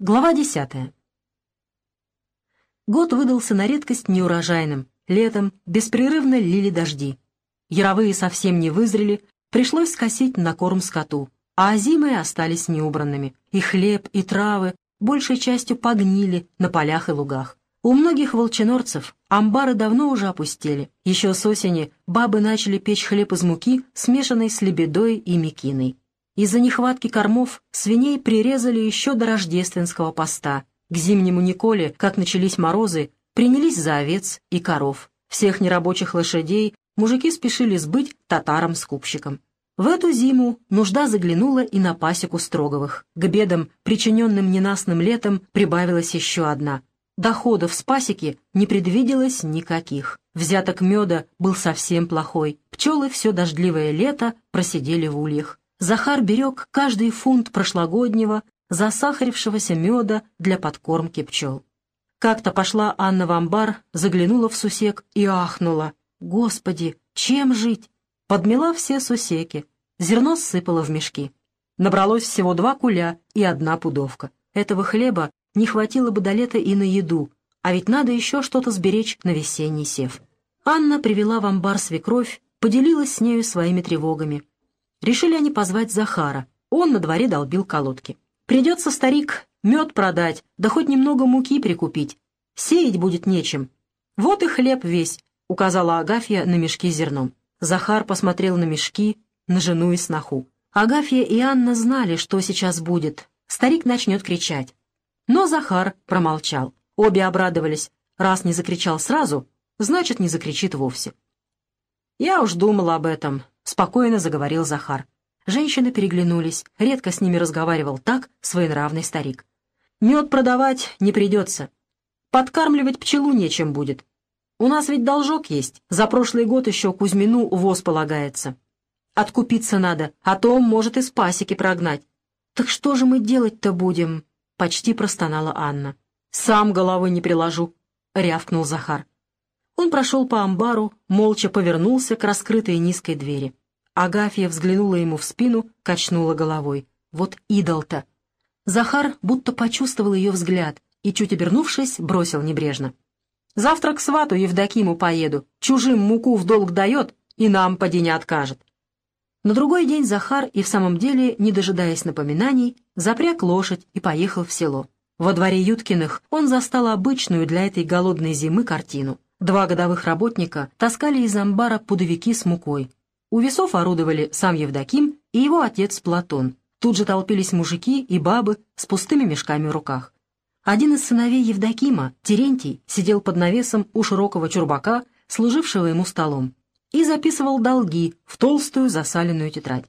Глава десятая. Год выдался на редкость неурожайным. Летом беспрерывно лили дожди. Яровые совсем не вызрели, пришлось скосить на корм скоту, а зимы остались неубранными. И хлеб, и травы большей частью погнили на полях и лугах. У многих волчинорцев амбары давно уже опустели. Еще с осени бабы начали печь хлеб из муки, смешанной с лебедой и мекиной. Из-за нехватки кормов свиней прирезали еще до рождественского поста. К зимнему Николе, как начались морозы, принялись за овец и коров. Всех нерабочих лошадей мужики спешили сбыть татарам-скупщикам. В эту зиму нужда заглянула и на пасеку Строговых. К бедам, причиненным ненастным летом, прибавилась еще одна. Доходов с пасеки не предвиделось никаких. Взяток меда был совсем плохой. Пчелы все дождливое лето просидели в ульях. Захар берег каждый фунт прошлогоднего, засахарившегося меда для подкормки пчел. Как-то пошла Анна в амбар, заглянула в сусек и ахнула. «Господи, чем жить?» Подмела все сусеки, зерно сыпала в мешки. Набралось всего два куля и одна пудовка. Этого хлеба не хватило бы до лета и на еду, а ведь надо еще что-то сберечь на весенний сев. Анна привела в амбар свекровь, поделилась с нею своими тревогами. Решили они позвать Захара. Он на дворе долбил колодки. Придется, старик, мед продать, да хоть немного муки прикупить. Сеять будет нечем. Вот и хлеб весь, — указала Агафья на мешки зерном. Захар посмотрел на мешки, на жену и сноху. Агафья и Анна знали, что сейчас будет. Старик начнет кричать. Но Захар промолчал. Обе обрадовались. Раз не закричал сразу, значит, не закричит вовсе. «Я уж думала об этом», спокойно заговорил Захар. Женщины переглянулись, редко с ними разговаривал так своенравный старик. «Мед продавать не придется. Подкармливать пчелу нечем будет. У нас ведь должок есть. За прошлый год еще Кузьмину воз полагается. Откупиться надо, а то может из пасеки прогнать. Так что же мы делать-то будем?» Почти простонала Анна. «Сам головы не приложу», — рявкнул Захар. Он прошел по амбару, молча повернулся к раскрытой низкой двери. Агафья взглянула ему в спину, качнула головой. Вот идол-то! Захар будто почувствовал ее взгляд и, чуть обернувшись, бросил небрежно. «Завтра к свату Евдокиму поеду. Чужим муку в долг дает и нам поди не откажет». На другой день Захар и в самом деле, не дожидаясь напоминаний, запряг лошадь и поехал в село. Во дворе Юткиных он застал обычную для этой голодной зимы картину. Два годовых работника таскали из амбара пудовики с мукой. У весов орудовали сам Евдоким и его отец Платон. Тут же толпились мужики и бабы с пустыми мешками в руках. Один из сыновей Евдокима, Терентий, сидел под навесом у широкого чурбака, служившего ему столом, и записывал долги в толстую засаленную тетрадь.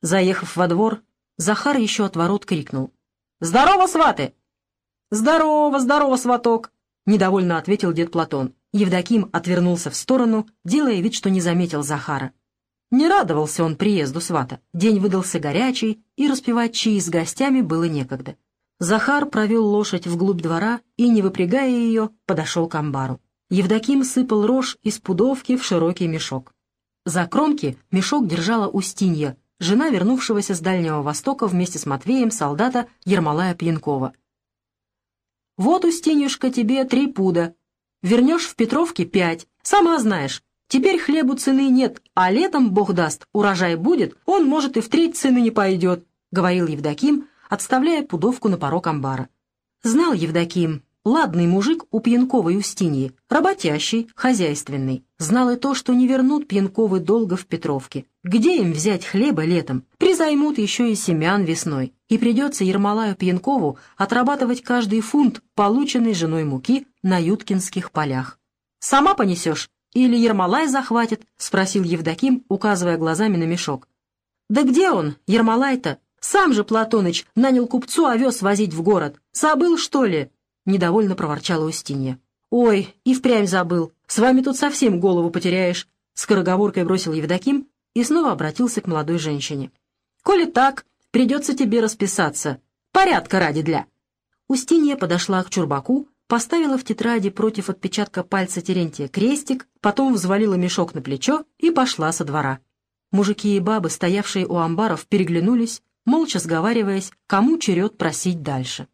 Заехав во двор, Захар еще от ворот крикнул. «Здорово, сваты!» «Здорово, здорово, сваток!» — недовольно ответил дед Платон. Евдоким отвернулся в сторону, делая вид, что не заметил Захара. Не радовался он приезду свата. День выдался горячий, и распевать чаи с гостями было некогда. Захар провел лошадь вглубь двора и, не выпрягая ее, подошел к амбару. Евдоким сыпал рожь из пудовки в широкий мешок. За кромки мешок держала Устинья, жена вернувшегося с Дальнего Востока вместе с Матвеем солдата Ермолая Пьянкова. «Вот, Устинюшка, тебе три пуда», Вернешь в Петровке пять. Сама знаешь, теперь хлебу цены нет, а летом, бог даст, урожай будет, он, может, и в треть цены не пойдет», — говорил Евдоким, отставляя пудовку на порог амбара. Знал Евдоким, ладный мужик у Пьянковой Устиньи, работящий, хозяйственный. Знал и то, что не вернут Пьянковы долго в Петровке. Где им взять хлеба летом? Призаймут еще и семян весной. И придется Ермолаю Пьянкову отрабатывать каждый фунт, полученный женой муки на Юткинских полях. «Сама понесешь? Или Ермолай захватит?» — спросил Евдоким, указывая глазами на мешок. «Да где он, Ермолай-то? Сам же Платоныч нанял купцу овес возить в город. Забыл, что ли?» — недовольно проворчала Устинья. «Ой, и впрямь забыл. С вами тут совсем голову потеряешь», — скороговоркой бросил Евдоким и снова обратился к молодой женщине. «Коли так, придется тебе расписаться. Порядка ради для». Устинья подошла к чурбаку, поставила в тетради против отпечатка пальца Терентия крестик, потом взвалила мешок на плечо и пошла со двора. Мужики и бабы, стоявшие у амбаров, переглянулись, молча сговариваясь, кому черед просить дальше.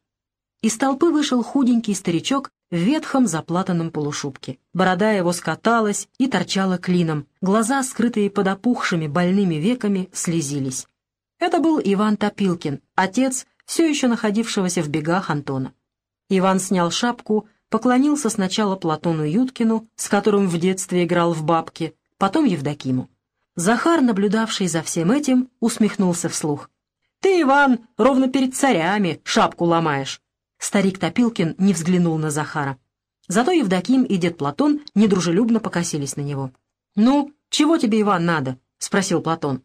Из толпы вышел худенький старичок в ветхом заплатанном полушубке. Борода его скаталась и торчала клином, глаза, скрытые под опухшими больными веками, слезились. Это был Иван Топилкин, отец все еще находившегося в бегах Антона. Иван снял шапку, поклонился сначала Платону Юткину, с которым в детстве играл в бабки, потом Евдокиму. Захар, наблюдавший за всем этим, усмехнулся вслух. «Ты, Иван, ровно перед царями шапку ломаешь. Старик Топилкин не взглянул на Захара. Зато Евдоким и дед Платон недружелюбно покосились на него. «Ну, чего тебе, Иван, надо?» — спросил Платон.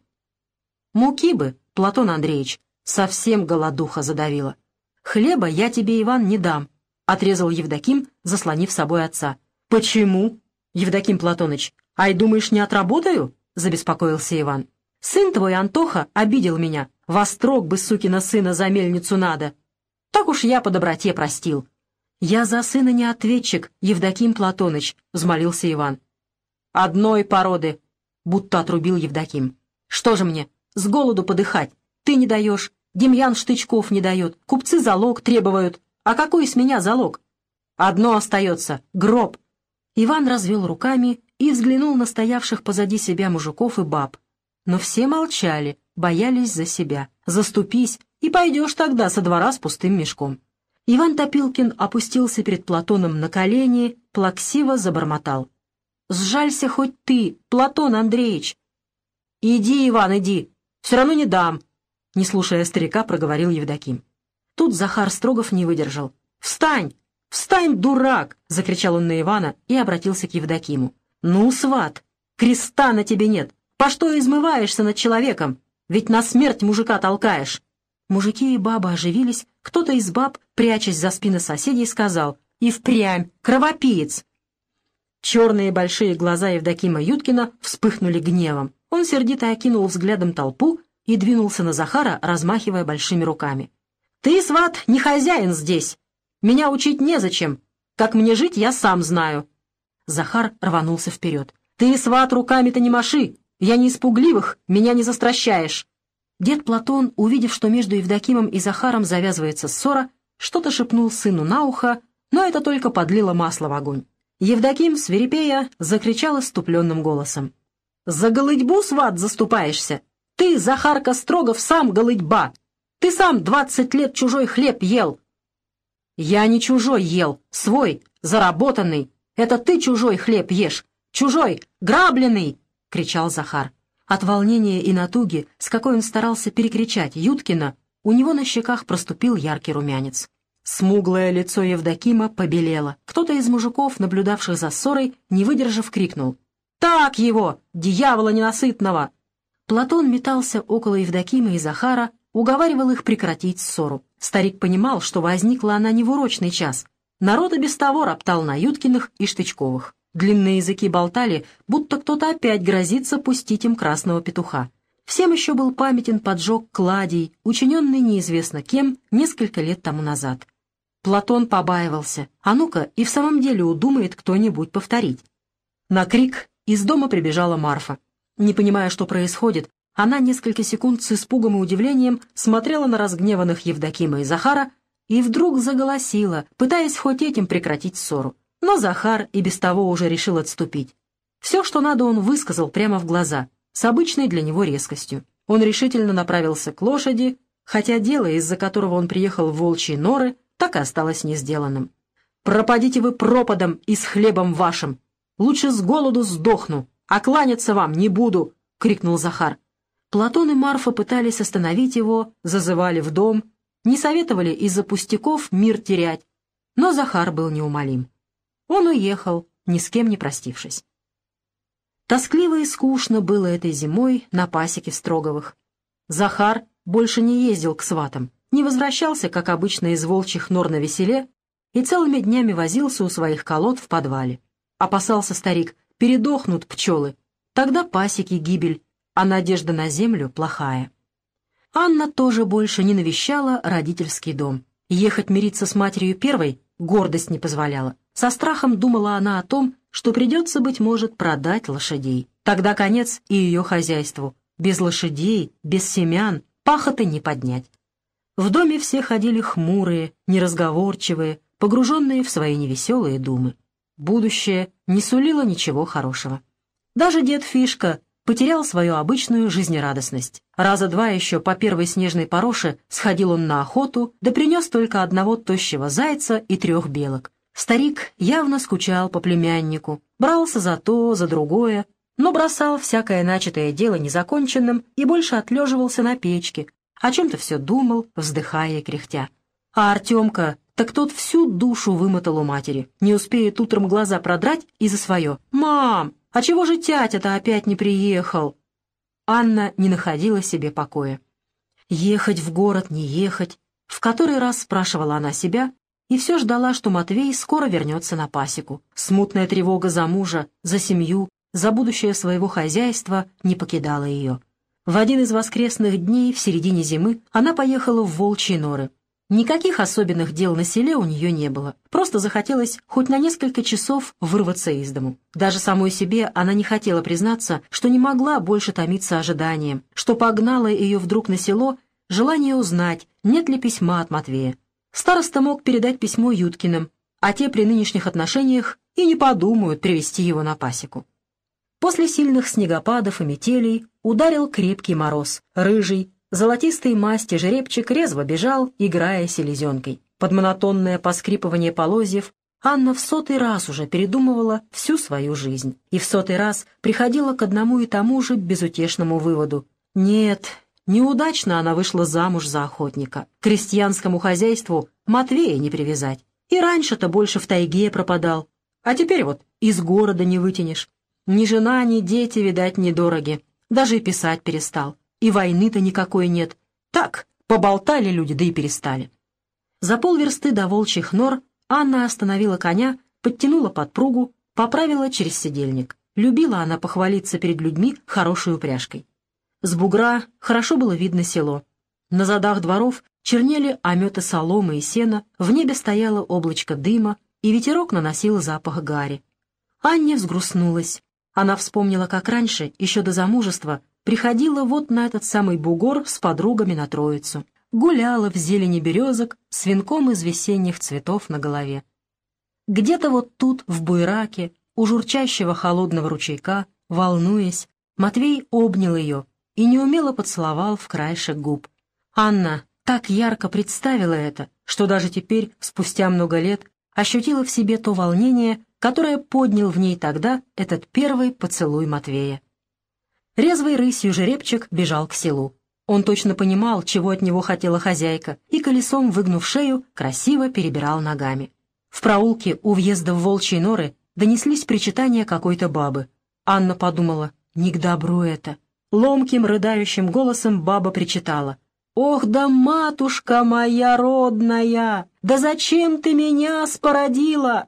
«Муки бы, Платон Андреевич, совсем голодуха задавила. Хлеба я тебе, Иван, не дам», — отрезал Евдоким, заслонив собой отца. «Почему?» «Евдоким Платоныч, ай, думаешь, не отработаю?» — забеспокоился Иван. «Сын твой, Антоха, обидел меня. Вострок бы, сукина сына, за мельницу надо. Так уж я по доброте простил. Я за сына не ответчик, Евдоким Платоныч, — взмолился Иван. Одной породы, — будто отрубил Евдоким. Что же мне, с голоду подыхать? Ты не даешь, Демьян Штычков не дает, купцы залог требуют. А какой с меня залог? Одно остается — гроб. Иван развел руками и взглянул на стоявших позади себя мужиков и баб. Но все молчали, боялись за себя. Заступись, и пойдешь тогда со двора с пустым мешком». Иван Топилкин опустился перед Платоном на колени, плаксиво забормотал. «Сжалься хоть ты, Платон Андреевич!» «Иди, Иван, иди, все равно не дам!» Не слушая старика, проговорил Евдоким. Тут Захар Строгов не выдержал. «Встань! Встань, дурак!» — закричал он на Ивана и обратился к Евдокиму. «Ну, сват, креста на тебе нет! По что измываешься над человеком? Ведь на смерть мужика толкаешь!» Мужики и бабы оживились, кто-то из баб, прячась за спины соседей, сказал «И впрямь! Кровопиец!» Черные большие глаза Евдокима Юткина вспыхнули гневом. Он сердито окинул взглядом толпу и двинулся на Захара, размахивая большими руками. «Ты, сват, не хозяин здесь! Меня учить незачем! Как мне жить, я сам знаю!» Захар рванулся вперед. «Ты, сват, руками-то не маши! Я не испугливых, меня не застращаешь!» Дед Платон, увидев, что между Евдокимом и Захаром завязывается ссора, что-то шепнул сыну на ухо, но это только подлило масло в огонь. Евдоким, свирепея, закричал иступленным голосом. «За голытьбу, сват, заступаешься! Ты, Захарка Строгов, сам голытьба! Ты сам двадцать лет чужой хлеб ел!» «Я не чужой ел, свой, заработанный! Это ты чужой хлеб ешь! Чужой, грабленный!» — кричал Захар. От волнения и натуги, с какой он старался перекричать Юткина, у него на щеках проступил яркий румянец. Смуглое лицо Евдокима побелело. Кто-то из мужиков, наблюдавших за ссорой, не выдержав, крикнул. «Так его! Дьявола ненасытного!» Платон метался около Евдокима и Захара, уговаривал их прекратить ссору. Старик понимал, что возникла она не в урочный час. Народ и без того роптал на Юткиных и Штычковых. Длинные языки болтали, будто кто-то опять грозится пустить им красного петуха. Всем еще был памятен поджог кладей, учиненный неизвестно кем несколько лет тому назад. Платон побаивался, а ну-ка и в самом деле удумает кто-нибудь повторить. На крик из дома прибежала Марфа. Не понимая, что происходит, она несколько секунд с испугом и удивлением смотрела на разгневанных Евдокима и Захара и вдруг заголосила, пытаясь хоть этим прекратить ссору. Но Захар и без того уже решил отступить. Все, что надо, он высказал прямо в глаза, с обычной для него резкостью. Он решительно направился к лошади, хотя дело, из-за которого он приехал в волчьи норы, так и осталось не сделанным. «Пропадите вы пропадом и с хлебом вашим! Лучше с голоду сдохну, а кланяться вам не буду!» — крикнул Захар. Платон и Марфа пытались остановить его, зазывали в дом, не советовали из-за пустяков мир терять, но Захар был неумолим. Он уехал, ни с кем не простившись. Тоскливо и скучно было этой зимой на пасеке в Строговых. Захар больше не ездил к сватам, не возвращался, как обычно, из волчьих нор на веселе и целыми днями возился у своих колод в подвале. Опасался старик, передохнут пчелы, тогда пасеки гибель, а надежда на землю плохая. Анна тоже больше не навещала родительский дом. Ехать мириться с матерью первой гордость не позволяла. Со страхом думала она о том, что придется, быть может, продать лошадей. Тогда конец и ее хозяйству. Без лошадей, без семян, пахоты не поднять. В доме все ходили хмурые, неразговорчивые, погруженные в свои невеселые думы. Будущее не сулило ничего хорошего. Даже дед Фишка потерял свою обычную жизнерадостность. Раза два еще по первой снежной пороше сходил он на охоту, да принес только одного тощего зайца и трех белок. Старик явно скучал по племяннику, брался за то, за другое, но бросал всякое начатое дело незаконченным и больше отлеживался на печке, о чем-то все думал, вздыхая и кряхтя. А Артемка, так тот всю душу вымотал у матери, не успеет утром глаза продрать и за свое. «Мам, а чего же тятя-то опять не приехал?» Анна не находила себе покоя. Ехать в город, не ехать. В который раз спрашивала она себя и все ждала, что Матвей скоро вернется на пасеку. Смутная тревога за мужа, за семью, за будущее своего хозяйства не покидала ее. В один из воскресных дней в середине зимы она поехала в Волчьи норы. Никаких особенных дел на селе у нее не было. Просто захотелось хоть на несколько часов вырваться из дому. Даже самой себе она не хотела признаться, что не могла больше томиться ожиданием, что погнало ее вдруг на село желание узнать, нет ли письма от Матвея. Староста мог передать письмо Юткиным, а те при нынешних отношениях и не подумают привести его на пасеку. После сильных снегопадов и метелей ударил крепкий мороз. Рыжий, золотистый масти жеребчик резво бежал, играя селезенкой. Под монотонное поскрипывание полозьев Анна в сотый раз уже передумывала всю свою жизнь и в сотый раз приходила к одному и тому же безутешному выводу. Нет, неудачно она вышла замуж за охотника. Крестьянскому хозяйству Матвея не привязать. И раньше-то больше в тайге пропадал. А теперь вот из города не вытянешь. Ни жена, ни дети, видать, недороги. Даже и писать перестал. И войны-то никакой нет. Так, поболтали люди, да и перестали. За полверсты до волчьих нор Анна остановила коня, подтянула подпругу, поправила через сидельник. Любила она похвалиться перед людьми хорошей упряжкой. С бугра хорошо было видно село. На задах дворов чернели ометы соломы и сена, в небе стояло облачко дыма, и ветерок наносил запах гари. Анне взгрустнулась. Она вспомнила, как раньше, еще до замужества, приходила вот на этот самый бугор с подругами на Троицу. Гуляла в зелени березок с венком из весенних цветов на голове. Где-то вот тут, в буйраке, у журчащего холодного ручейка, волнуясь, Матвей обнял ее и неумело поцеловал в краешек губ. Анна так ярко представила это, что даже теперь, спустя много лет, ощутила в себе то волнение, которое поднял в ней тогда этот первый поцелуй Матвея. Резвый рысью жеребчик бежал к селу. Он точно понимал, чего от него хотела хозяйка, и колесом, выгнув шею, красиво перебирал ногами. В проулке у въезда в волчьи норы донеслись причитания какой-то бабы. Анна подумала, не к добру это. Ломким, рыдающим голосом баба причитала. «Ох да, матушка моя родная! Да зачем ты меня спородила?»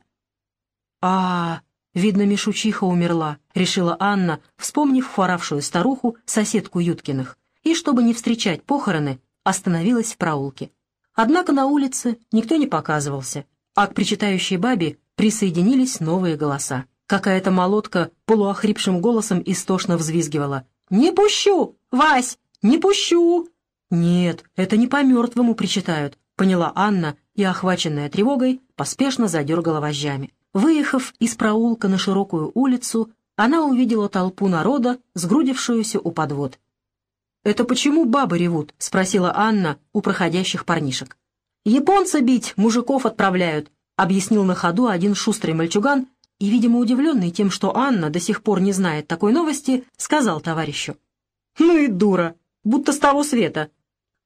а видно, Мишучиха умерла», — решила Анна, вспомнив хворавшую старуху, соседку Юткиных, и, чтобы не встречать похороны, остановилась в проулке. Однако на улице никто не показывался, а к причитающей бабе присоединились новые голоса. Какая-то молотка полуохрипшим голосом истошно взвизгивала. «Не пущу! Вась! Не пущу!» «Нет, это не по-мертвому причитают», — поняла Анна и, охваченная тревогой, поспешно задергала вожжами. Выехав из проулка на широкую улицу, она увидела толпу народа, сгрудившуюся у подвод. «Это почему бабы ревут?» — спросила Анна у проходящих парнишек. «Японца бить мужиков отправляют», — объяснил на ходу один шустрый мальчуган и, видимо, удивленный тем, что Анна до сих пор не знает такой новости, сказал товарищу. «Ну и дура, будто с того света».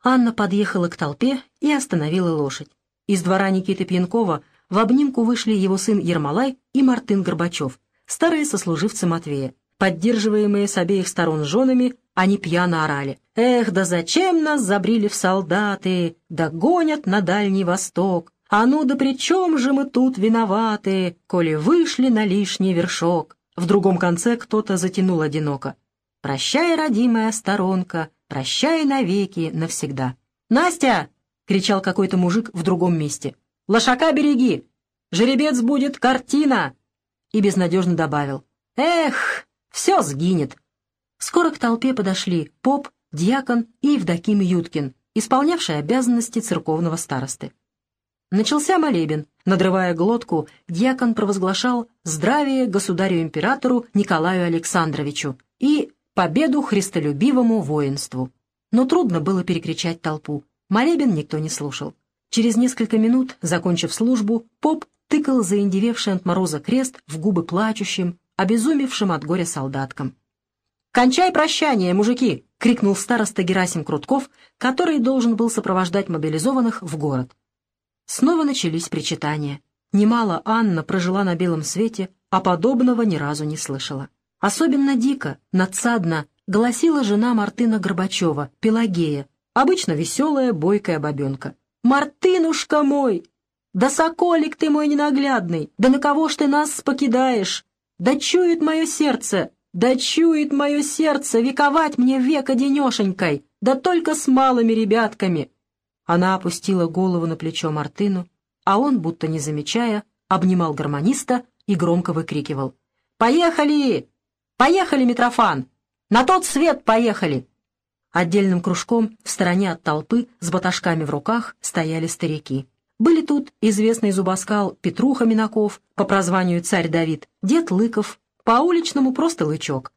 Анна подъехала к толпе и остановила лошадь. Из двора Никиты Пьянкова в обнимку вышли его сын Ермолай и Мартын Горбачев, старые сослуживцы Матвея. Поддерживаемые с обеих сторон женами, они пьяно орали. «Эх, да зачем нас забрили в солдаты? Да гонят на Дальний Восток! А ну да при чем же мы тут виноваты, коли вышли на лишний вершок?» В другом конце кто-то затянул одиноко. «Прощай, родимая сторонка, прощай навеки, навсегда». «Настя!» — кричал какой-то мужик в другом месте. Лошака береги! Жеребец будет картина!» И безнадежно добавил. «Эх, все сгинет!» Скоро к толпе подошли поп, дьякон и Евдоким Юткин, исполнявший обязанности церковного старосты. Начался молебен. Надрывая глотку, дьякон провозглашал «Здравие государю-императору Николаю Александровичу» и «Победу христолюбивому воинству». Но трудно было перекричать толпу. Молебен никто не слушал. Через несколько минут, закончив службу, поп тыкал заиндевевший от мороза крест в губы плачущим, обезумевшим от горя солдаткам. «Кончай прощание, мужики!» — крикнул староста Герасим Крутков, который должен был сопровождать мобилизованных в город. Снова начались причитания. Немало Анна прожила на белом свете, а подобного ни разу не слышала. Особенно дико, надсадно, голосила жена Мартына Горбачева, Пелагея, обычно веселая, бойкая бабенка. «Мартынушка мой! Да соколик ты мой ненаглядный! Да на кого ж ты нас покидаешь? Да чует мое сердце! Да чует мое сердце вековать мне века денешенькой! Да только с малыми ребятками!» Она опустила голову на плечо Мартыну, а он, будто не замечая, обнимал гармониста и громко выкрикивал. «Поехали! Поехали, Митрофан! На тот свет поехали!» Отдельным кружком в стороне от толпы с баташками в руках стояли старики. Были тут известный зубоскал Петруха Минаков, по прозванию Царь Давид, дед Лыков, по уличному просто Лычок,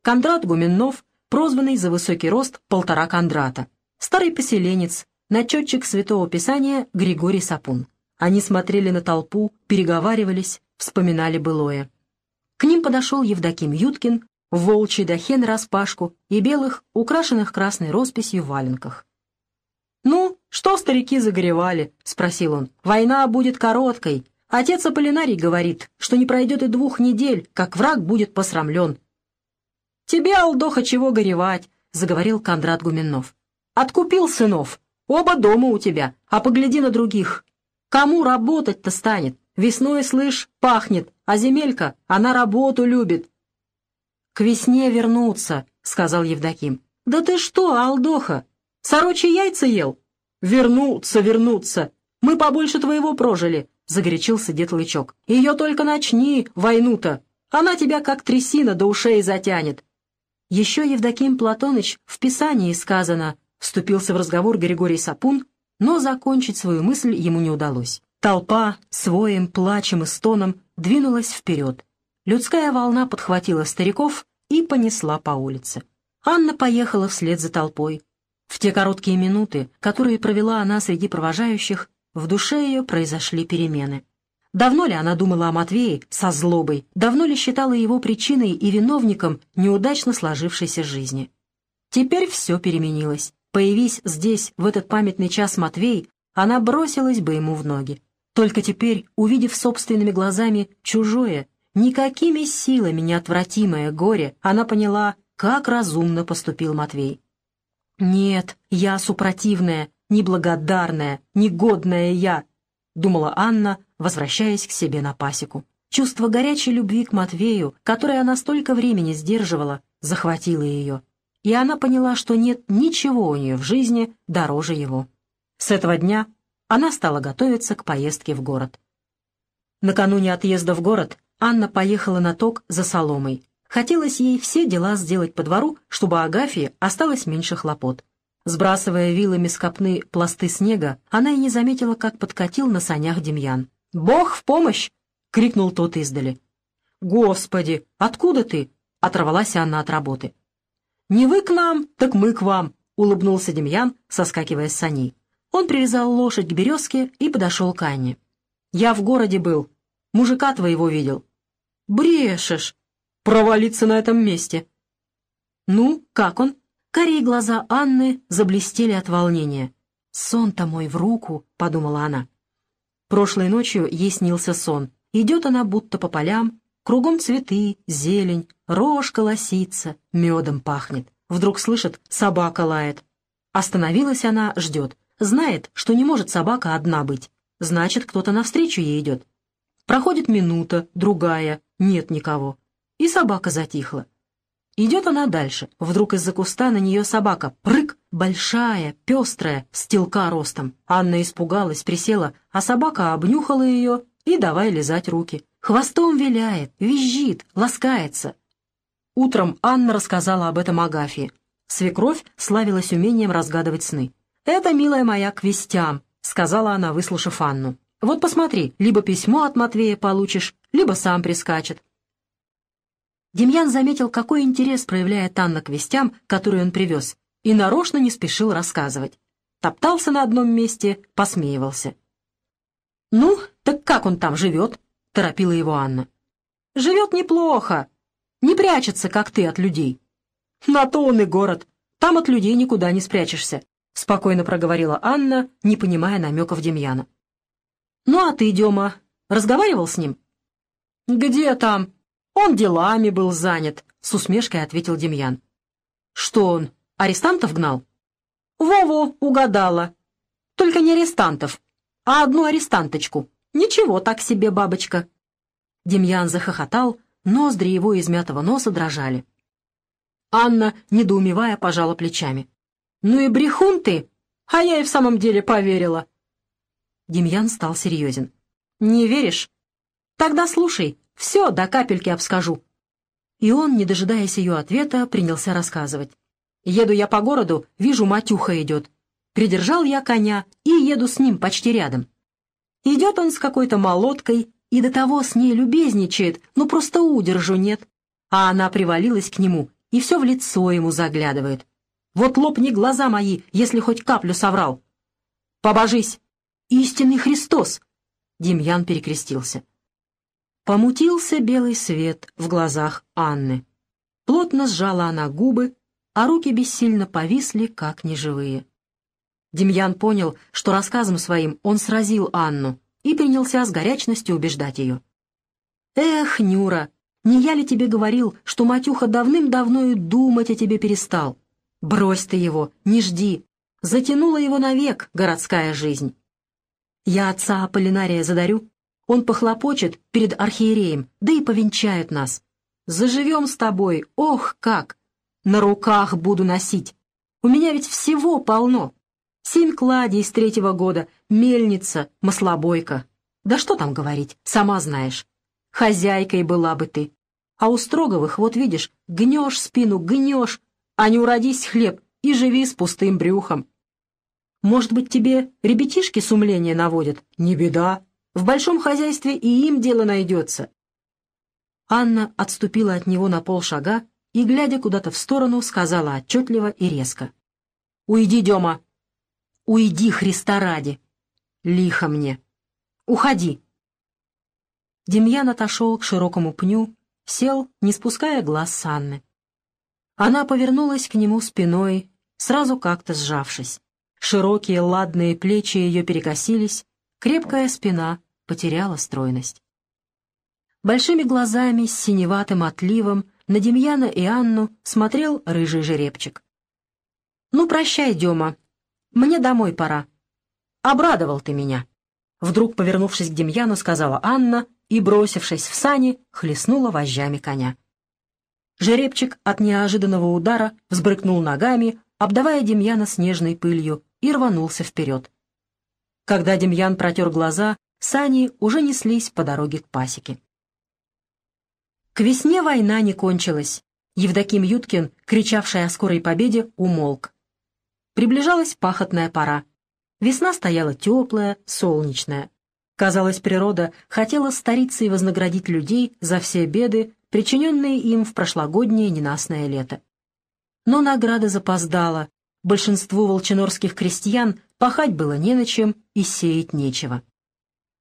Кондрат Гуменнов, прозванный за высокий рост полтора Кондрата, старый поселенец, начетчик Святого Писания Григорий Сапун. Они смотрели на толпу, переговаривались, вспоминали былое. К ним подошел Евдоким Юткин в волчий дахе нараспашку и белых, украшенных красной росписью валенках. «Ну, что старики загоревали?» — спросил он. «Война будет короткой. Отец Аполлинарий говорит, что не пройдет и двух недель, как враг будет посрамлен». «Тебе, Алдоха, чего горевать?» — заговорил Кондрат Гуменнов. «Откупил сынов, Оба дома у тебя, а погляди на других. Кому работать-то станет? Весной, слышь, пахнет, а земелька, она работу любит. «К весне вернуться», — сказал Евдоким. «Да ты что, Алдоха, сорочьи яйца ел?» «Вернуться, вернуться! Мы побольше твоего прожили», — загорячился дед Лычок. «Ее только начни, войну-то! Она тебя как трясина до ушей затянет». Еще Евдоким Платоныч в Писании сказано Вступился в разговор Григорий Сапун, но закончить свою мысль ему не удалось. Толпа, своим плачем и стоном двинулась вперед. Людская волна подхватила стариков и понесла по улице. Анна поехала вслед за толпой. В те короткие минуты, которые провела она среди провожающих, в душе ее произошли перемены. Давно ли она думала о Матвее со злобой, давно ли считала его причиной и виновником неудачно сложившейся жизни? Теперь все переменилось. Появись здесь, в этот памятный час Матвей, она бросилась бы ему в ноги. Только теперь, увидев собственными глазами чужое, никакими силами неотвратимое горе, она поняла, как разумно поступил Матвей. «Нет, я супротивная, неблагодарная, негодная я», — думала Анна, возвращаясь к себе на пасеку. Чувство горячей любви к Матвею, которое она столько времени сдерживала, захватило ее и она поняла, что нет ничего у нее в жизни дороже его. С этого дня она стала готовиться к поездке в город. Накануне отъезда в город Анна поехала на ток за соломой. Хотелось ей все дела сделать по двору, чтобы Агафье осталось меньше хлопот. Сбрасывая вилами с копны пласты снега, она и не заметила, как подкатил на санях Демьян. «Бог в помощь!» — крикнул тот издали. «Господи, откуда ты?» — оторвалась Анна от работы. «Не вы к нам, так мы к вам», — улыбнулся Демьян, соскакивая с саней. Он привязал лошадь к березке и подошел к Анне. «Я в городе был. Мужика твоего видел». «Брешешь! Провалиться на этом месте!» «Ну, как он?» Карие глаза Анны заблестели от волнения. «Сон-то мой в руку», — подумала она. Прошлой ночью ей снился сон. Идет она будто по полям, Кругом цветы, зелень, рожка лосится, медом пахнет. Вдруг слышит, собака лает. Остановилась она, ждет. Знает, что не может собака одна быть. Значит, кто-то навстречу ей идет. Проходит минута, другая, нет никого. И собака затихла. Идет она дальше. Вдруг из-за куста на нее собака. Прыг! Большая, пестрая, стелка ростом. Анна испугалась, присела, а собака обнюхала ее и давай лизать руки. Хвостом виляет, визжит, ласкается. Утром Анна рассказала об этом Агафье. Свекровь славилась умением разгадывать сны. «Это, милая моя, к вестям», — сказала она, выслушав Анну. «Вот посмотри, либо письмо от Матвея получишь, либо сам прискачет». Демьян заметил, какой интерес проявляет Анна к вестям, которые он привез, и нарочно не спешил рассказывать. Топтался на одном месте, посмеивался. «Ну, так как он там живет?» — торопила его Анна. «Живет неплохо. Не прячется, как ты, от людей». «На то он и город. Там от людей никуда не спрячешься», — спокойно проговорила Анна, не понимая намеков Демьяна. «Ну а ты, Дема, разговаривал с ним?» «Где там? Он делами был занят», — с усмешкой ответил Демьян. «Что он, арестантов гнал?» «Во-во, угадала. Только не арестантов, а одну арестанточку. Ничего так себе, бабочка». Демьян захохотал, ноздри его измятого носа дрожали. Анна, недоумевая, пожала плечами. «Ну и брехун ты! А я и в самом деле поверила!» Демьян стал серьезен. «Не веришь? Тогда слушай, все до капельки обскажу». И он, не дожидаясь ее ответа, принялся рассказывать. «Еду я по городу, вижу, Матюха идет. Придержал я коня и еду с ним почти рядом. Идет он с какой-то молоткой и до того с ней любезничает, ну просто удержу нет. А она привалилась к нему и все в лицо ему заглядывает. Вот лопни глаза мои, если хоть каплю соврал. Побожись! Истинный Христос! Демьян перекрестился. Помутился белый свет в глазах Анны. Плотно сжала она губы, а руки бессильно повисли, как неживые. Демьян понял, что рассказом своим он сразил Анну и принялся с горячностью убеждать ее. «Эх, Нюра, не я ли тебе говорил, что Матюха давным-давно и думать о тебе перестал? Брось ты его, не жди. Затянула его навек городская жизнь. Я отца Аполлинария задарю, он похлопочет перед архиереем, да и повенчает нас. Заживем с тобой, ох как! На руках буду носить. У меня ведь всего полно. Семь кладей с третьего года, мельница, маслобойка. Да что там говорить, сама знаешь. Хозяйкой была бы ты. А у Строговых, вот видишь, гнешь спину, гнешь, а не уродись хлеб и живи с пустым брюхом. Может быть, тебе ребятишки сумление наводят? Не беда. В большом хозяйстве и им дело найдется. Анна отступила от него на полшага и, глядя куда-то в сторону, сказала отчетливо и резко. «Уйди, Дема! Уйди, Христа ради! Лихо мне! Уходи!» Демьян отошел к широкому пню сел, не спуская глаз с Анны. Она повернулась к нему спиной, сразу как-то сжавшись. Широкие ладные плечи ее перекосились, крепкая спина потеряла стройность. Большими глазами с синеватым отливом на Демьяна и Анну смотрел рыжий жеребчик. «Ну, прощай, Дема, мне домой пора. Обрадовал ты меня». Вдруг, повернувшись к Демьяну, сказала Анна и, бросившись в сани, хлестнула вожжами коня. Жеребчик от неожиданного удара взбрыкнул ногами, обдавая Демьяна снежной пылью, и рванулся вперед. Когда Демьян протер глаза, сани уже неслись по дороге к пасеке. К весне война не кончилась. Евдоким Юткин, кричавший о скорой победе, умолк. Приближалась пахотная пора. Весна стояла теплая, солнечная. Казалось, природа хотела стариться и вознаградить людей за все беды, причиненные им в прошлогоднее ненастное лето. Но награда запоздала. Большинству волчинорских крестьян пахать было не на чем и сеять нечего.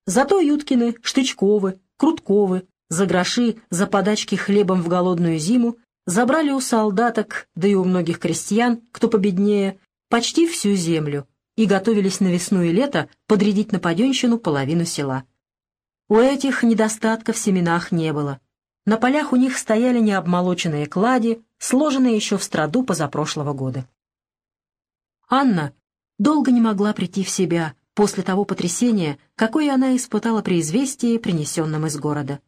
Зато Юткины, Штычковы, Крутковы за гроши, за подачки хлебом в голодную зиму забрали у солдаток, да и у многих крестьян, кто победнее, почти всю землю, и готовились на весну и лето подрядить на паденщину половину села. У этих недостатков в семенах не было. На полях у них стояли необмолоченные клади, сложенные еще в страду позапрошлого года. Анна долго не могла прийти в себя после того потрясения, какое она испытала при известии, принесенном из города.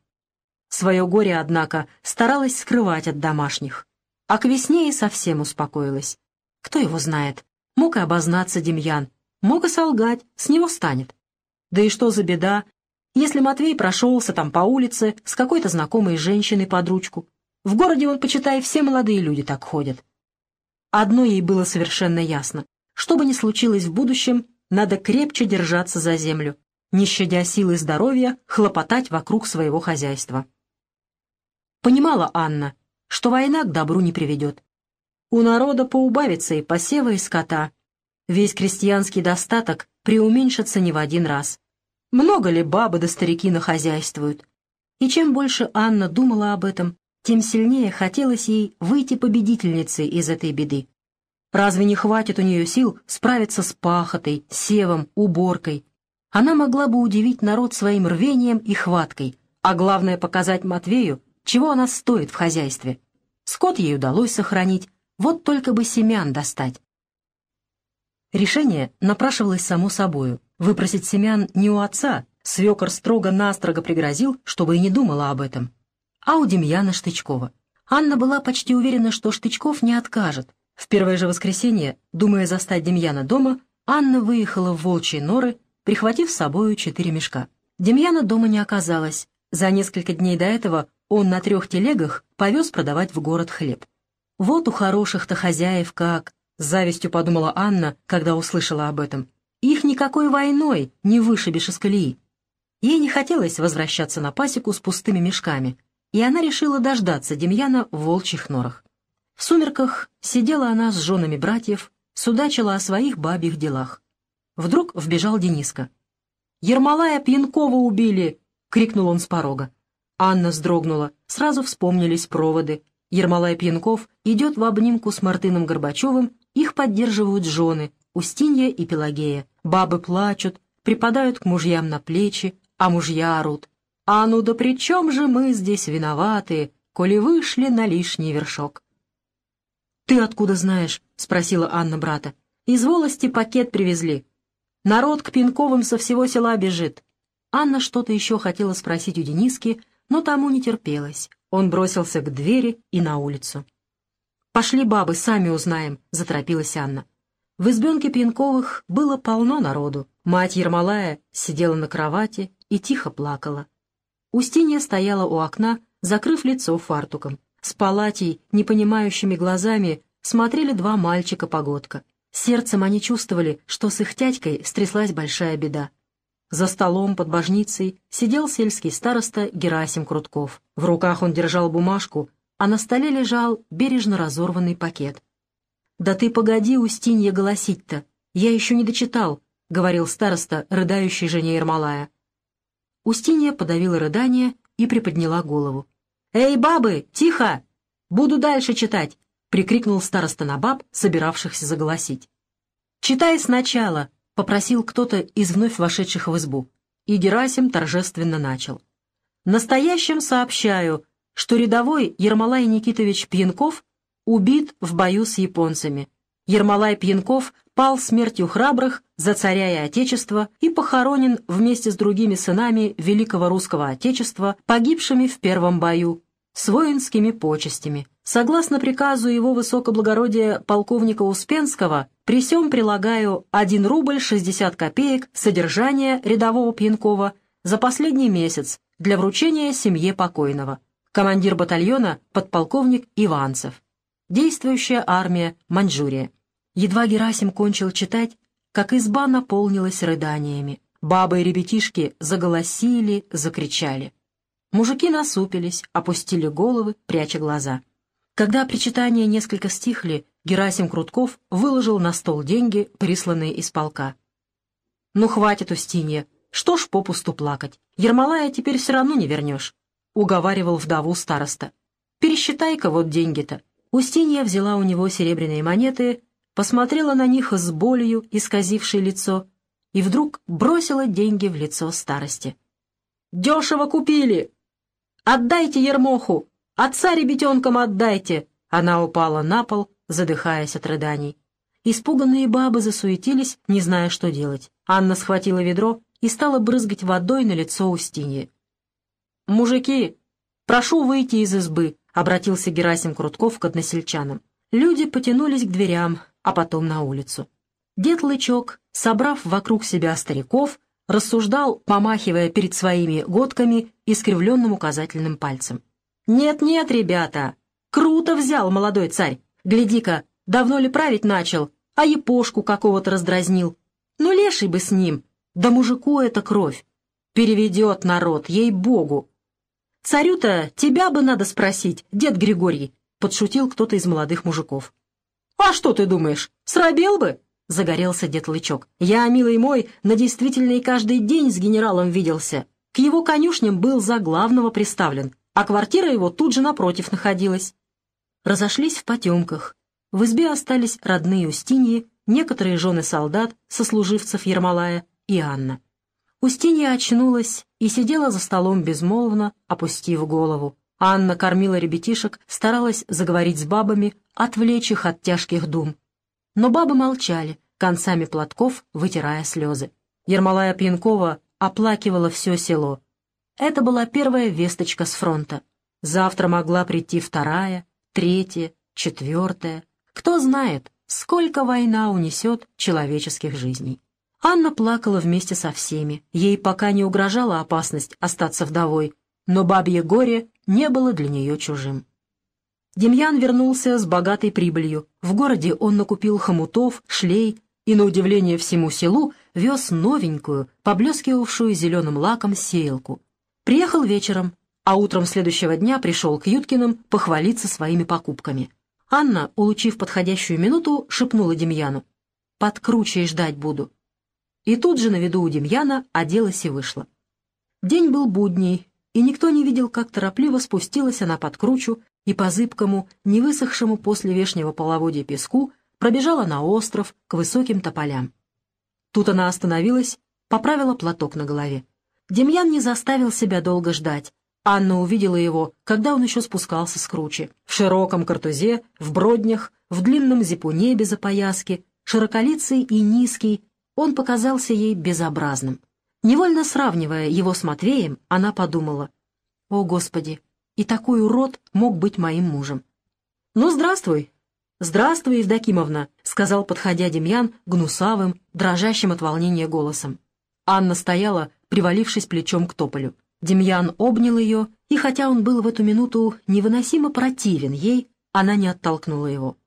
Свое горе, однако, старалась скрывать от домашних, а к весне и совсем успокоилась. Кто его знает, Мог и обознаться Демьян, мог и солгать, с него станет. Да и что за беда, если Матвей прошелся там по улице с какой-то знакомой женщиной под ручку. В городе он, почитай, все молодые люди так ходят. Одно ей было совершенно ясно, Что бы ни случилось в будущем, надо крепче держаться за землю, не щадя силы и здоровья, хлопотать вокруг своего хозяйства. Понимала Анна, что война к добру не приведет. У народа поубавится и посева, и скота. Весь крестьянский достаток преуменьшится не в один раз. Много ли бабы да старики нахозяйствуют? И чем больше Анна думала об этом, тем сильнее хотелось ей выйти победительницей из этой беды. Разве не хватит у нее сил справиться с пахотой, севом, уборкой? Она могла бы удивить народ своим рвением и хваткой, а главное показать Матвею, чего она стоит в хозяйстве. Скот ей удалось сохранить, вот только бы семян достать. Решение напрашивалось само собою. Выпросить семян не у отца, свекор строго-настрого пригрозил, чтобы и не думала об этом, а у Демьяна Штычкова. Анна была почти уверена, что Штычков не откажет, в первое же воскресенье, думая застать Демьяна дома, Анна выехала в волчьи норы, прихватив с собою четыре мешка. Демьяна дома не оказалось. За несколько дней до этого он на трех телегах повез продавать в город хлеб. «Вот у хороших-то хозяев как!» — с завистью подумала Анна, когда услышала об этом. «Их никакой войной не вышибешь из колеи». Ей не хотелось возвращаться на пасеку с пустыми мешками, и она решила дождаться Демьяна в волчьих норах. В сумерках сидела она с женами братьев, судачила о своих бабьих делах. Вдруг вбежал Дениска. «Ермолая Пьянкова убили!» — крикнул он с порога. Анна вздрогнула, сразу вспомнились проводы. Ермолай Пьянков идет в обнимку с Мартыном Горбачевым, их поддерживают жены, Устинья и Пелагея. Бабы плачут, припадают к мужьям на плечи, а мужья орут. «А ну да при чем же мы здесь виноваты, коли вышли на лишний вершок?» «Ты откуда знаешь?» — спросила Анна брата. «Из волости пакет привезли. Народ к Пинковым со всего села бежит». Анна что-то еще хотела спросить у Дениски, но тому не терпелось. Он бросился к двери и на улицу. «Пошли, бабы, сами узнаем», — заторопилась Анна. В избенке Пьянковых было полно народу. Мать Ермолая сидела на кровати и тихо плакала. Устинья стояла у окна, закрыв лицо фартуком. С палатей, непонимающими глазами, смотрели два мальчика-погодка. Сердцем они чувствовали, что с их тядькой стряслась большая беда. За столом под божницей сидел сельский староста Герасим Крутков. В руках он держал бумажку, а на столе лежал бережно разорванный пакет. «Да ты погоди, Устинья, голосить-то! Я еще не дочитал», — говорил староста, рыдающий жене Ермолая. Устинья подавила рыдание и приподняла голову. «Эй, бабы, тихо! Буду дальше читать!» — прикрикнул староста на баб, собиравшихся заголосить. «Читай сначала!» — попросил кто-то из вновь вошедших в избу. И Герасим торжественно начал. «Настоящим сообщаю, что рядовой Ермолай Никитович Пьянков убит в бою с японцами. Ермолай Пьянков пал смертью храбрых за царя и отечество и похоронен вместе с другими сынами Великого Русского Отечества, погибшими в первом бою, с воинскими почестями. Согласно приказу его высокоблагородия полковника Успенского, при сём прилагаю 1 рубль 60 копеек содержания рядового Пьянкова за последний месяц для вручения семье покойного. Командир батальона подполковник Иванцев. Действующая армия Маньчжурия. Едва Герасим кончил читать, как изба наполнилась рыданиями. Бабы и ребятишки заголосили, закричали. Мужики насупились, опустили головы, пряча глаза. Когда причитания несколько стихли, Герасим Крутков выложил на стол деньги, присланные из полка. «Ну, хватит, Устинья, что ж попусту плакать? Ермолая теперь все равно не вернешь», — уговаривал вдову староста. «Пересчитай-ка вот деньги-то». Устинья взяла у него серебряные монеты, посмотрела на них с болью, исказившей лицо, и вдруг бросила деньги в лицо старости. «Дешево купили! Отдайте Ермоху! Отца ребятенкам отдайте!» Она упала на пол, задыхаясь от рыданий. Испуганные бабы засуетились, не зная, что делать. Анна схватила ведро и стала брызгать водой на лицо Устиньи. «Мужики, прошу выйти из избы», — обратился Герасим Крутков к односельчанам. Люди потянулись к дверям, а потом на улицу. Дед Лычок, собрав вокруг себя стариков, рассуждал, помахивая перед своими годками искривленным указательным пальцем. «Нет-нет, ребята, круто взял молодой царь. Гляди-ка, давно ли править начал, а епошку какого-то раздразнил. Ну, леший бы с ним, да мужику это кровь. Переведет народ, ей-богу. Царю-то тебя бы надо спросить, дед Григорий, — подшутил кто-то из молодых мужиков. «А что ты думаешь, срабел бы?» — загорелся дед Лычок. «Я, милый мой, на действительный каждый день с генералом виделся. К его конюшням был за главного приставлен, а квартира его тут же напротив находилась». Разошлись в потемках. В избе остались родные Устиньи, некоторые жены солдат, сослуживцев Ермолая и Анна. Устинья очнулась и сидела за столом безмолвно, опустив голову. Анна кормила ребятишек, старалась заговорить с бабами, отвлечь их от тяжких дум. Но бабы молчали, концами платков вытирая слезы. Ермолая Пьянкова оплакивала все село. Это была первая весточка с фронта. Завтра могла прийти вторая, третья, четвертая. Кто знает, сколько война унесет человеческих жизней. Анна плакала вместе со всеми. Ей пока не угрожала опасность остаться вдовой, но бабье горе не было для нее чужим. Демьян вернулся с богатой прибылью. В городе он накупил хомутов, шлей и, на удивление всему селу, вез новенькую, поблескивавшую зеленым лаком сеялку. Приехал вечером, а утром следующего дня пришел к Юткиным похвалиться своими покупками. Анна, улучив подходящую минуту, шепнула Демьяну. «Подкруче ждать буду». И тут же на виду у Демьяна оделась и вышла. День был будний, и никто не видел, как торопливо спустилась она под кручу и по зыбкому, не высохшему после вешнего половодья песку пробежала на остров к высоким тополям. Тут она остановилась, поправила платок на голове. Демьян не заставил себя долго ждать. Анна увидела его, когда он еще спускался с кручи. В широком картузе, в броднях, в длинном зипуне без опояски, широколицый и низкий, он показался ей безобразным. Невольно сравнивая его с Матвеем, она подумала, «О, Господи, и такой урод мог быть моим мужем». «Ну, здравствуй!» «Здравствуй, Евдокимовна», — сказал, подходя Демьян, гнусавым, дрожащим от волнения голосом. Анна стояла, привалившись плечом к тополю. Демьян обнял ее, и хотя он был в эту минуту невыносимо противен ей, она не оттолкнула его.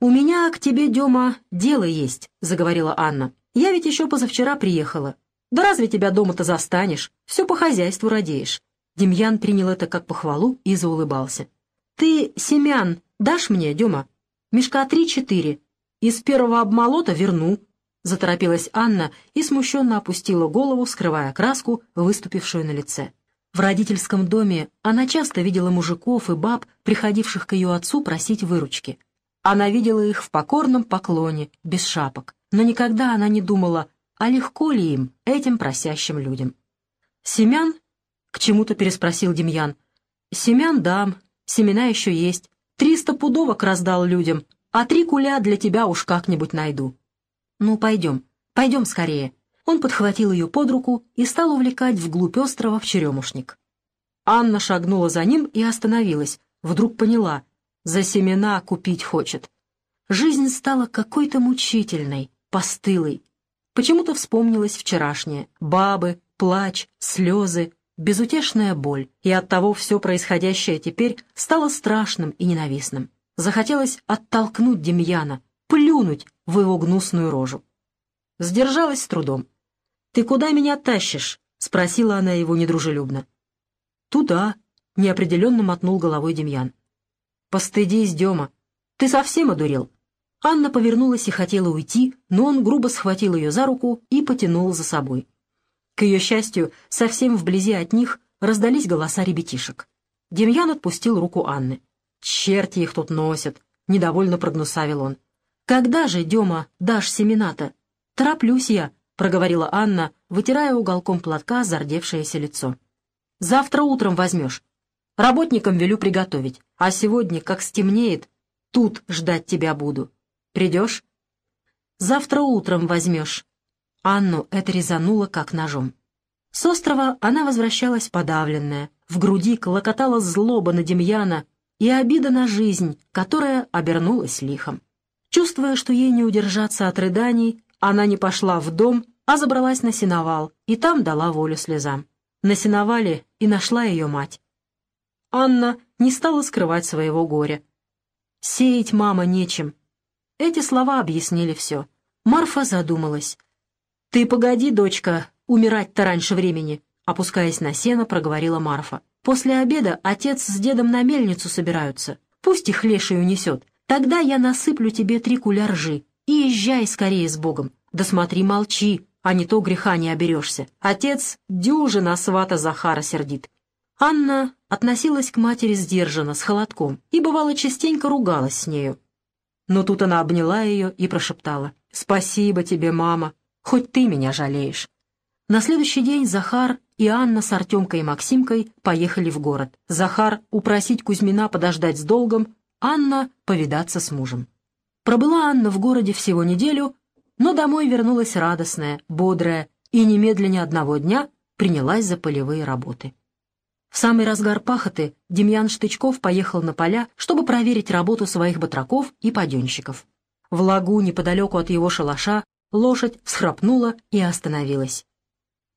«У меня к тебе, Дема, дело есть», — заговорила Анна. «Я ведь еще позавчера приехала. «Да разве тебя дома-то застанешь? Все по хозяйству радеешь». Демьян принял это как похвалу и заулыбался. «Ты семян дашь мне, Дема? Мешка три-четыре. Из первого обмолота верну». Заторопилась Анна и смущенно опустила голову, скрывая краску, выступившую на лице. В родительском доме она часто видела мужиков и баб, приходивших к ее отцу просить выручки. Она видела их в покорном поклоне, без шапок, но никогда она не думала а легко ли им, этим просящим людям? «Семян?» — к чему-то переспросил Демьян. «Семян дам, семена еще есть. Триста пудовок раздал людям, а три куля для тебя уж как-нибудь найду». «Ну, пойдем, пойдем скорее». Он подхватил ее под руку и стал увлекать вглубь острова в черемушник. Анна шагнула за ним и остановилась. Вдруг поняла, за семена купить хочет. Жизнь стала какой-то мучительной, постылой, Почему-то вспомнилось вчерашнее. Бабы, плач, слезы, безутешная боль. И оттого все происходящее теперь стало страшным и ненавистным. Захотелось оттолкнуть Демьяна, плюнуть в его гнусную рожу. Сдержалась с трудом. «Ты куда меня тащишь?» — спросила она его недружелюбно. «Туда», — неопределенно мотнул головой Демьян. «Постыдись, Дема. Ты совсем одурел? Анна повернулась и хотела уйти, но он грубо схватил ее за руку и потянул за собой. К ее счастью, совсем вблизи от них раздались голоса ребятишек. Демьян отпустил руку Анны. «Черти их тут носят!» — недовольно прогнусавил он. «Когда же, Дема, дашь семена-то?» «Тороплюсь я», — проговорила Анна, вытирая уголком платка зардевшееся лицо. «Завтра утром возьмешь. Работникам велю приготовить, а сегодня, как стемнеет, тут ждать тебя буду». Придешь? Завтра утром возьмешь. Анну это резануло как ножом. С острова она возвращалась подавленная. В груди клокотала злоба на Демьяна и обида на жизнь, которая обернулась лихом. Чувствуя, что ей не удержаться от рыданий, она не пошла в дом, а забралась на сеновал и там дала волю слезам. На сеновале и нашла ее мать. Анна не стала скрывать своего горя. Сеять мама нечем, Эти слова объяснили все. Марфа задумалась. «Ты погоди, дочка, умирать-то раньше времени», опускаясь на сено, проговорила Марфа. «После обеда отец с дедом на мельницу собираются. Пусть их леший унесет. Тогда я насыплю тебе три куля ржи. И езжай скорее с Богом. Да смотри, молчи, а не то греха не оберешься. Отец дюжина свата Захара сердит. Анна относилась к матери сдержанно, с холодком, и, бывало, частенько ругалась с нею. Но тут она обняла ее и прошептала. «Спасибо тебе, мама, хоть ты меня жалеешь». На следующий день Захар и Анна с Артемкой и Максимкой поехали в город. Захар упросить Кузьмина подождать с долгом, Анна повидаться с мужем. Пробыла Анна в городе всего неделю, но домой вернулась радостная, бодрая и немедленно одного дня принялась за полевые работы. В самый разгар пахоты Демьян Штычков поехал на поля, чтобы проверить работу своих батраков и паденщиков. В лагу неподалеку от его шалаша лошадь всхрапнула и остановилась.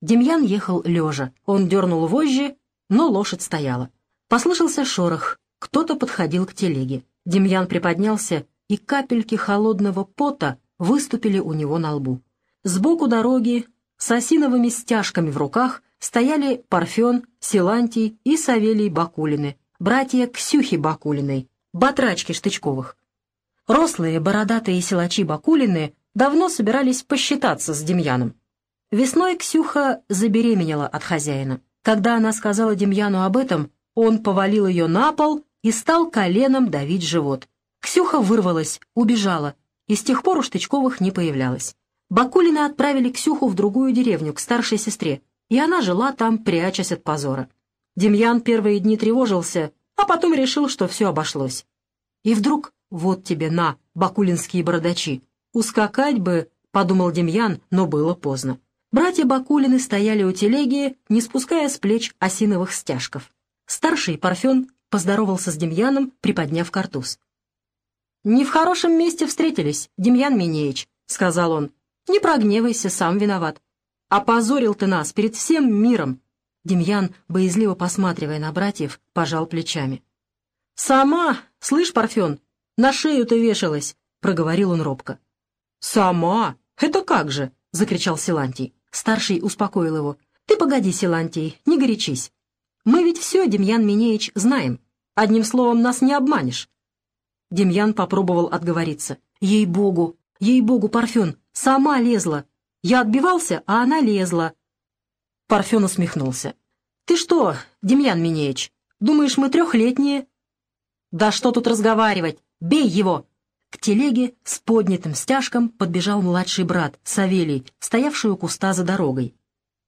Демьян ехал лежа. Он дернул вожжи, но лошадь стояла. Послышался шорох. Кто-то подходил к телеге. Демьян приподнялся, и капельки холодного пота выступили у него на лбу. Сбоку дороги, с осиновыми стяжками в руках, стояли Парфен, Силантий и Савелий Бакулины, братья Ксюхи Бакулиной, батрачки Штычковых. Рослые бородатые силачи Бакулины давно собирались посчитаться с Демьяном. Весной Ксюха забеременела от хозяина. Когда она сказала Демьяну об этом, он повалил ее на пол и стал коленом давить живот. Ксюха вырвалась, убежала, и с тех пор у Штычковых не появлялась. Бакулины отправили Ксюху в другую деревню, к старшей сестре, и она жила там, прячась от позора. Демьян первые дни тревожился, а потом решил, что все обошлось. И вдруг, вот тебе на, бакулинские бородачи, ускакать бы, подумал Демьян, но было поздно. Братья Бакулины стояли у телеги, не спуская с плеч осиновых стяжков. Старший Парфен поздоровался с Демьяном, приподняв картуз. «Не в хорошем месте встретились, Демьян Минеич», — сказал он. «Не прогневайся, сам виноват. Опозорил ты нас перед всем миром!» Демьян, боязливо посматривая на братьев, пожал плечами. «Сама, слышь, Парфен, на шею ты вешалась!» — проговорил он робко. «Сама? Это как же?» — закричал Силантий. Старший успокоил его. «Ты погоди, Силантий, не горячись. Мы ведь все, Демьян Минеич, знаем. Одним словом, нас не обманешь». Демьян попробовал отговориться. «Ей-богу, ей-богу, Парфен, сама лезла, я отбивался, а она лезла. Парфен усмехнулся. «Ты что, Демьян Минеич, думаешь, мы трехлетние?» «Да что тут разговаривать? Бей его!» К телеге с поднятым стяжком подбежал младший брат, Савелий, стоявший у куста за дорогой.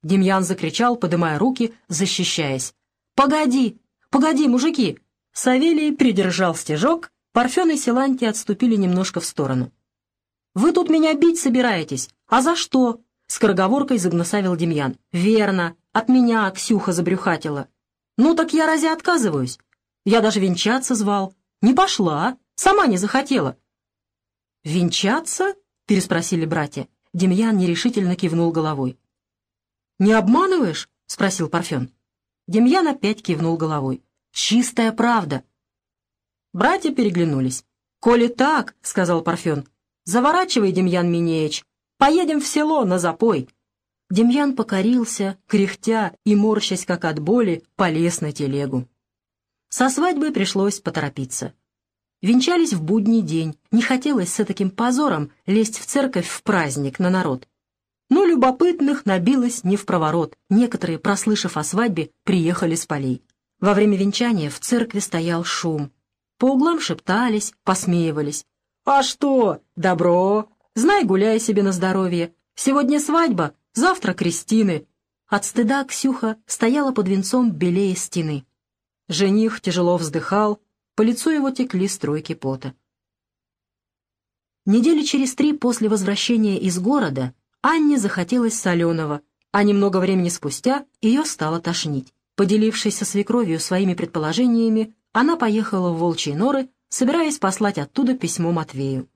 Демьян закричал, подымая руки, защищаясь. «Погоди! Погоди, мужики!» Савелий придержал стежок, Парфен и Силанти отступили немножко в сторону. «Вы тут меня бить собираетесь? А за что?» — скороговоркой загнусавил Демьян. «Верно, от меня Ксюха забрюхатила. Ну так я разве отказываюсь? Я даже венчаться звал. Не пошла, сама не захотела». «Венчаться?» — переспросили братья. Демьян нерешительно кивнул головой. «Не обманываешь?» — спросил Парфен. Демьян опять кивнул головой. «Чистая правда». Братья переглянулись. «Коли так», — сказал Парфен, Заворачивай, Демьян Минеич, поедем в село на запой». Демьян покорился, кряхтя и морщась, как от боли, полез на телегу. Со свадьбой пришлось поторопиться. Венчались в будний день, не хотелось с таким позором лезть в церковь в праздник на народ. Но любопытных набилось не в проворот. Некоторые, прослышав о свадьбе, приехали с полей. Во время венчания в церкви стоял шум. По углам шептались, посмеивались. «А что? Добро. Знай, гуляй себе на здоровье. Сегодня свадьба, завтра крестины». От стыда Ксюха стояла под венцом белее стены. Жених тяжело вздыхал, по лицу его текли струйки пота. Недели через три после возвращения из города Анне захотелось соленого, а немного времени спустя ее стало тошнить. Поделившись со свекровью своими предположениями, она поехала в Волчьи норы собираясь послать оттуда письмо Матвею.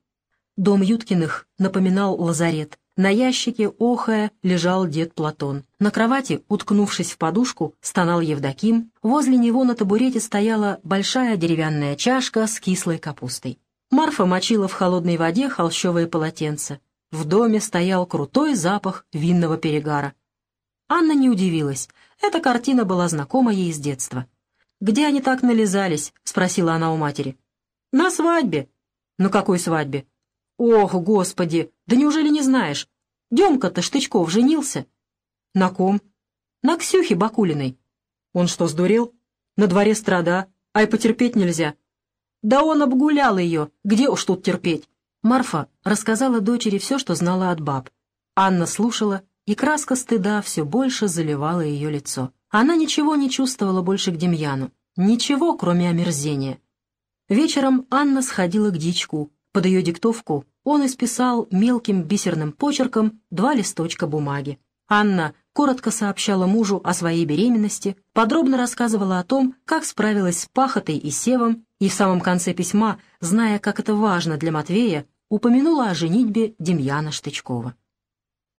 Дом Юткиных напоминал лазарет. На ящике, охая, лежал дед Платон. На кровати, уткнувшись в подушку, стонал Евдоким. Возле него на табурете стояла большая деревянная чашка с кислой капустой. Марфа мочила в холодной воде холщовое полотенце. В доме стоял крутой запах винного перегара. Анна не удивилась. Эта картина была знакома ей с детства. «Где они так нализались?» — спросила она у матери. «На свадьбе». «На какой свадьбе?» «Ох, господи! Да неужели не знаешь? Демка-то Штычков женился». «На ком?» «На Ксюхе Бакулиной». «Он что, сдурел? На дворе страда, ай потерпеть нельзя». «Да он обгулял ее, где уж тут терпеть?» Марфа рассказала дочери все, что знала от баб. Анна слушала, и краска стыда все больше заливала ее лицо. Она ничего не чувствовала больше к Демьяну. Ничего, кроме омерзения. Вечером Анна сходила к дичку. Под ее диктовку он исписал мелким бисерным почерком два листочка бумаги. Анна коротко сообщала мужу о своей беременности, подробно рассказывала о том, как справилась с пахотой и севом, и в самом конце письма, зная, как это важно для Матвея, упомянула о женитьбе Демьяна Штычкова.